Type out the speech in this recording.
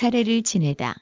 차례를 지내다.